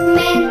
Amen.